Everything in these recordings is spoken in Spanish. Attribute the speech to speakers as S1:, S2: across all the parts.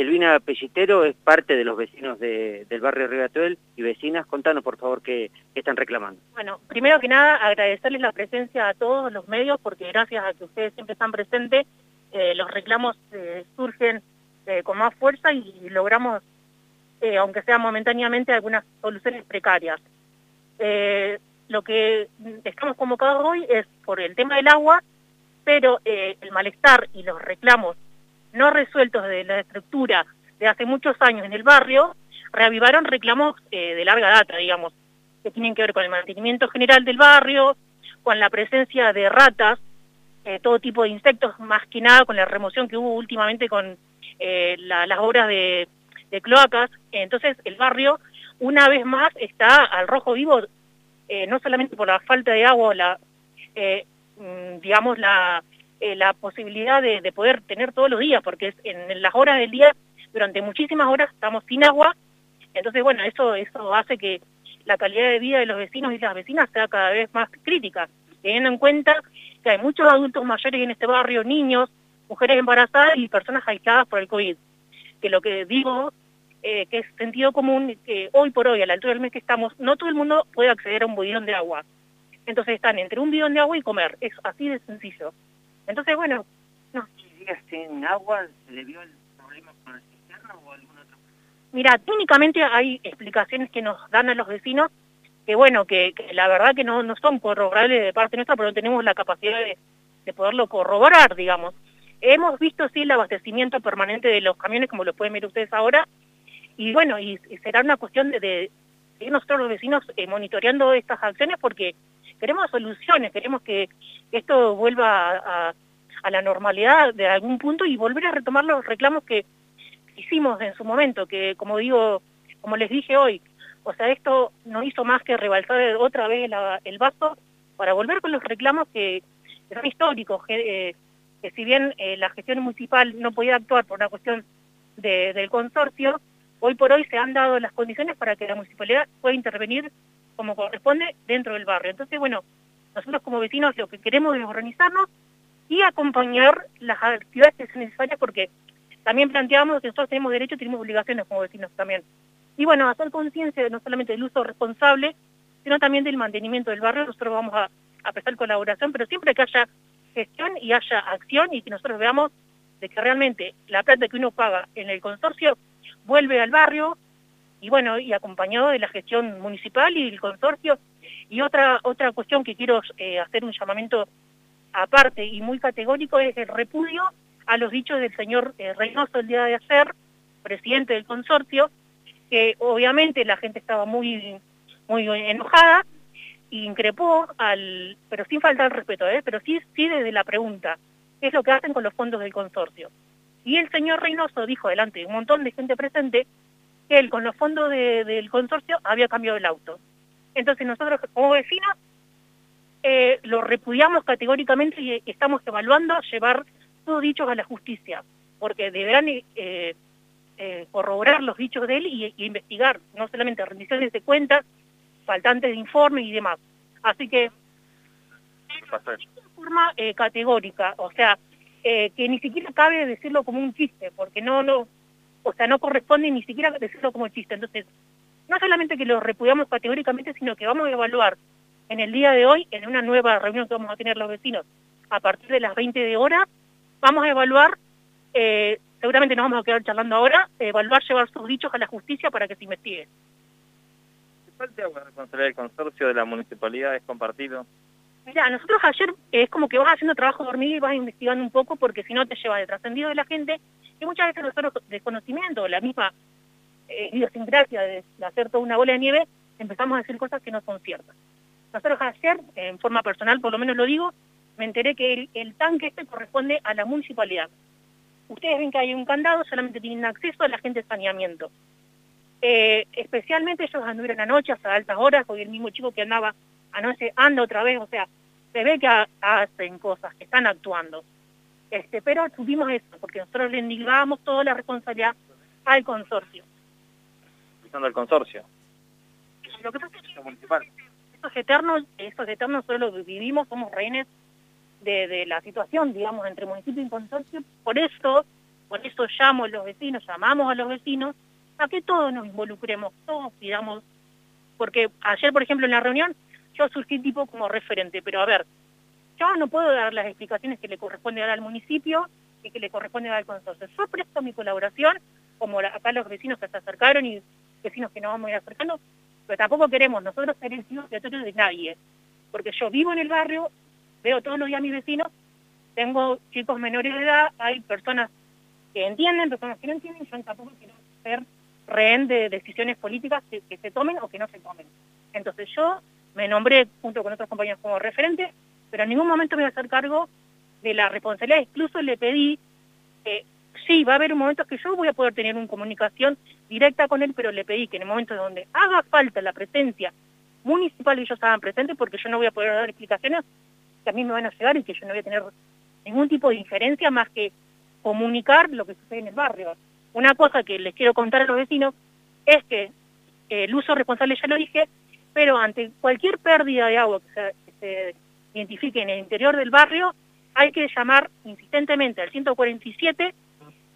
S1: Silvina Pellitero es parte de los vecinos del barrio Rivatuel y vecinas. Contanos, por favor, qué, están reclamando.
S2: Bueno, primero que nada, agradecerles la presencia a todos los medios, porque gracias a que ustedes siempre están presentes, eh, los reclamos eh, surgen eh, con más fuerza y logramos, aunque sea momentáneamente, algunas soluciones precarias. lo que estamos convocados hoy es por el tema del agua, pero el malestar y los reclamos no resueltos de la estructura de hace muchos años en el barrio, reavivaron reclamos eh, de larga data, digamos, que tienen que ver con el mantenimiento general del barrio, con la presencia de ratas, eh, todo tipo de insectos, más que nada con la remoción que hubo últimamente con eh, las obras de, cloacas. Entonces el barrio, una vez más, está al rojo vivo, no solamente por la falta de agua, la, mm, digamos, la eh, la posibilidad de, poder tener todos los días, porque en, las horas del día, durante muchísimas horas estamos sin agua, entonces bueno, eso, eso hace que la calidad de vida de los vecinos y las vecinas sea cada vez más crítica, teniendo en cuenta que hay muchos adultos mayores en este barrio, niños, mujeres embarazadas y personas aisladas por el COVID. Que lo que digo, eh, que es sentido común, que hoy por hoy, a la altura del mes que estamos, no todo el mundo puede acceder a un bidón de agua. Entonces están entre un bidón de agua y comer, es así de sencillo. Entonces, bueno, no.
S1: días sin agua se debió el problema con el cisterna o algún otro?
S2: Mira, técnicamente hay explicaciones que nos dan a los vecinos que, bueno, que, la verdad que no, no son corroborables de parte nuestra, pero no tenemos la capacidad de, poderlo corroborar, digamos. Hemos visto, sí, el abastecimiento permanente de los camiones, como lo pueden ver ustedes ahora, y bueno, y, será una cuestión de, de, nosotros los vecinos eh, monitoreando estas acciones porque queremos soluciones, queremos que esto vuelva a, la normalidad de algún punto y volver a retomar los reclamos que hicimos en su momento, que como digo, como les dije hoy, o sea, esto no hizo más que rebalsar otra vez el vaso para volver con los reclamos que, son históricos, que, eh, si bien eh, la gestión municipal no podía actuar por una cuestión del consorcio, hoy por hoy se han dado las condiciones para que la municipalidad pueda intervenir como corresponde dentro del barrio. Entonces, bueno, nosotros como vecinos lo que queremos es organizarnos y acompañar las actividades que sean necesarias porque también planteamos que nosotros tenemos derechos y tenemos obligaciones como vecinos también. Y bueno, hacer conciencia no solamente del uso responsable, sino también del mantenimiento del barrio. Nosotros vamos a, a prestar colaboración, pero siempre que haya gestión y haya acción y que nosotros veamos de que realmente la plata que uno paga en el consorcio vuelve al barrio, y bueno, y acompañado de la gestión municipal y el consorcio. Y otra, otra cuestión que quiero eh, hacer un llamamiento aparte y muy categórico es el repudio a los dichos del señor eh, Reynoso el día de ayer, presidente del consorcio, que obviamente la gente estaba muy, muy enojada, increpó, al, pero sin faltar respeto, ¿eh? pero sí, sí desde la pregunta, ¿qué es lo que hacen con los fondos del consorcio? Y el señor Reynoso dijo delante de un montón de gente presente él con los fondos del consorcio había cambiado el auto. Entonces nosotros como vecinos eh, lo repudiamos categóricamente y estamos evaluando llevar todos dichos a la justicia, porque deberán eh, eh, corroborar los dichos de él y, investigar, no solamente rendiciones de cuentas, faltantes de informes y demás. Así que, de forma categórica, o sea, que ni siquiera cabe decirlo como un chiste, porque no, no, o sea, no corresponde ni siquiera decirlo como chiste. Entonces, no solamente que lo repudiamos categóricamente, sino que vamos a evaluar en el día de hoy, en una nueva reunión que vamos a tener los vecinos, a partir de las 20 de hora, vamos a evaluar, eh, seguramente nos vamos a quedar charlando ahora, evaluar llevar sus dichos a la justicia para que se investigue.
S3: ¿Qué agua responsabilidad del consorcio de la municipalidad es compartido?
S2: Mira, nosotros ayer es como que vas haciendo trabajo dormido y vas investigando un poco porque si no te lleva de trascendido de la gente y muchas veces nosotros desconocimiento, la misma eh, idiosincrasia de, hacer toda una bola de nieve, empezamos a decir cosas que no son ciertas. Nosotros ayer, en forma personal, por lo menos lo digo, me enteré que el, tanque este corresponde a la municipalidad. Ustedes ven que hay un candado, solamente tienen acceso a la gente de saneamiento. Eh, especialmente ellos anduvieron anoche hasta altas horas, hoy el mismo chico que andaba anoche anda otra vez, o sea, se ve que hacen cosas, que están actuando. Este, pero tuvimos eso, porque nosotros le indigábamos toda la responsabilidad al consorcio.
S3: Usando el consorcio.
S2: Lo que pasa es que municipal. esos eternos, esos eternos solo vivimos, somos rehenes de, la situación, digamos, entre municipio y consorcio. Por eso Por eso llamo a los vecinos, llamamos a los vecinos, a que todos nos involucremos, todos digamos, porque ayer, por ejemplo, en la reunión, yo surgí tipo como referente, pero a ver, yo no puedo dar las explicaciones que le corresponde dar al municipio y que le corresponde dar al consorcio. Yo presto mi colaboración, como acá los vecinos que se acercaron y vecinos que nos vamos a ir acercando, pero tampoco queremos nosotros ser el ciudadano de nadie, porque yo vivo en el barrio, veo todos los días a mis vecinos, tengo chicos menores de edad, hay personas que entienden, personas que no entienden, yo tampoco quiero ser rehén de decisiones políticas que, se tomen o que no se tomen. Entonces yo me nombré junto con otros compañeros como referente, pero en ningún momento me voy a hacer cargo de la responsabilidad. Incluso le pedí que sí, va a haber un momento que yo voy a poder tener una comunicación directa con él, pero le pedí que en el momento donde haga falta la presencia municipal ellos estaban presentes porque yo no voy a poder dar explicaciones que a mí me van a llegar y que yo no voy a tener ningún tipo de injerencia más que comunicar lo que sucede en el barrio. Una cosa que les quiero contar a los vecinos es que el uso responsable ya lo dije, pero ante cualquier pérdida de agua que se, identifique en el interior del barrio, hay que llamar insistentemente al 147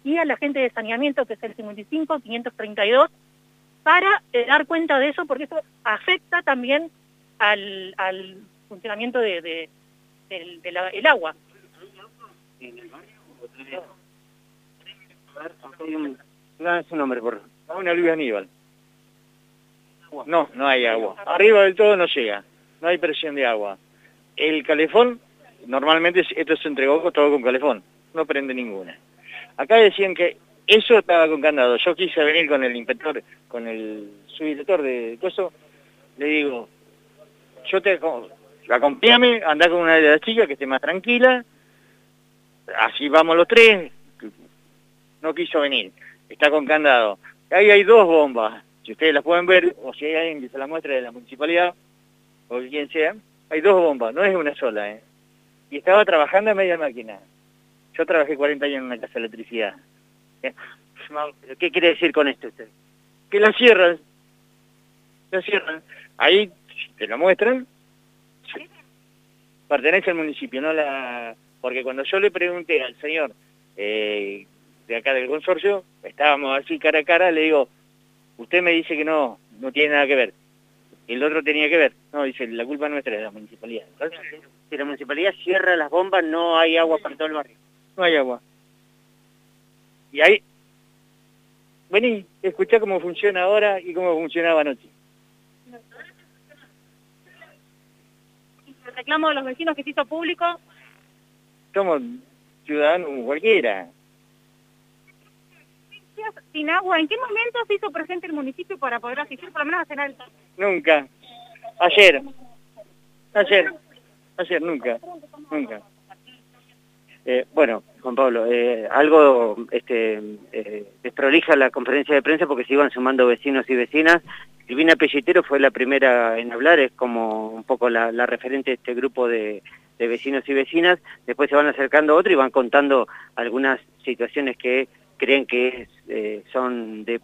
S2: y a la gente de saneamiento, que es el 55-532, para eh, dar cuenta de eso, porque eso afecta también al, funcionamiento de, del agua.
S4: su nombre, por Luis Aníbal. No, no hay agua. Arriba del todo no llega. No hay presión de agua. El calefón, normalmente esto se entregó todo con calefón. No prende ninguna. Acá decían que eso estaba con candado. Yo quise venir con el inspector, con el subdirector de eso. Le digo, yo te acompáñame, anda con una de las chicas que esté más tranquila. Así vamos los tres, no quiso venir, está con candado. Ahí hay dos bombas, si ustedes las pueden ver, o si hay alguien que se la muestre de la municipalidad, o quien sea, hay dos bombas, no es una sola, ¿eh? Y estaba trabajando a media máquina. Yo trabajé 40 años en una casa de electricidad. ¿Eh?
S1: ¿Qué quiere decir con esto usted?
S4: Que la cierran. La cierran. Ahí te lo muestran. Pertenece al municipio, no la... Porque cuando yo le pregunté al señor eh, de acá del consorcio, estábamos así cara a cara, le digo, usted me dice que no, no tiene nada que ver. El otro tenía que ver. No, dice, la culpa nuestra es de la municipalidad. Entonces,
S1: si la municipalidad cierra las bombas, no hay agua para todo el barrio.
S4: No hay agua. Y ahí, vení, escuchá cómo funciona ahora y cómo funcionaba anoche.
S2: El reclamo de los vecinos que se hizo público.
S4: Somos ciudadanos cualquiera
S2: sin agua, ¿en qué momento se hizo presente el municipio para poder asistir por lo menos a cenar
S4: Nunca. Ayer. Ayer. Ayer, nunca. Nunca.
S1: Eh, bueno, Juan Pablo, eh, algo este, eh, desprolija la conferencia de prensa porque se iban sumando vecinos y vecinas. Silvina Pellitero fue la primera en hablar, es como un poco la, referente de este grupo de, de vecinos y vecinas. Después se van acercando otros y van contando algunas situaciones que creen que eh, son de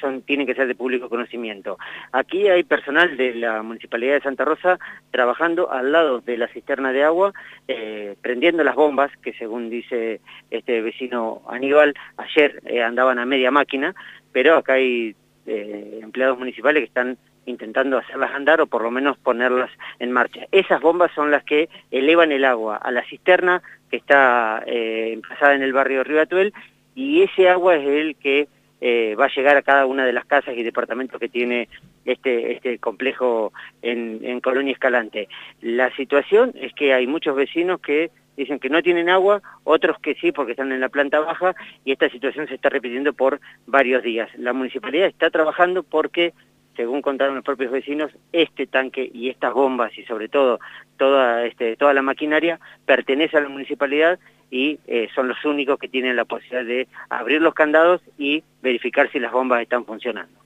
S1: son tienen que ser de público conocimiento. Aquí hay personal de la Municipalidad de Santa Rosa trabajando al lado de la cisterna de agua, eh, prendiendo las bombas, que según dice este vecino Aníbal, ayer eh, andaban a media máquina, pero acá hay empleados municipales que están intentando hacerlas andar o por lo menos ponerlas en marcha. Esas bombas son las que elevan el agua a la cisterna que está eh, en el barrio Rivatuel y ese agua es el que eh, va a llegar a cada una de las casas y departamentos que tiene este, este complejo en, en Colonia Escalante. La situación es que hay muchos vecinos que dicen que no tienen agua, otros que sí porque están en la planta baja y esta situación se está repitiendo por varios días. La municipalidad está trabajando porque, según contaron los propios vecinos, este tanque y estas bombas y sobre todo toda, este, toda la maquinaria pertenece a la municipalidad y eh, son los únicos que tienen la posibilidad de abrir los candados y verificar si las bombas están funcionando.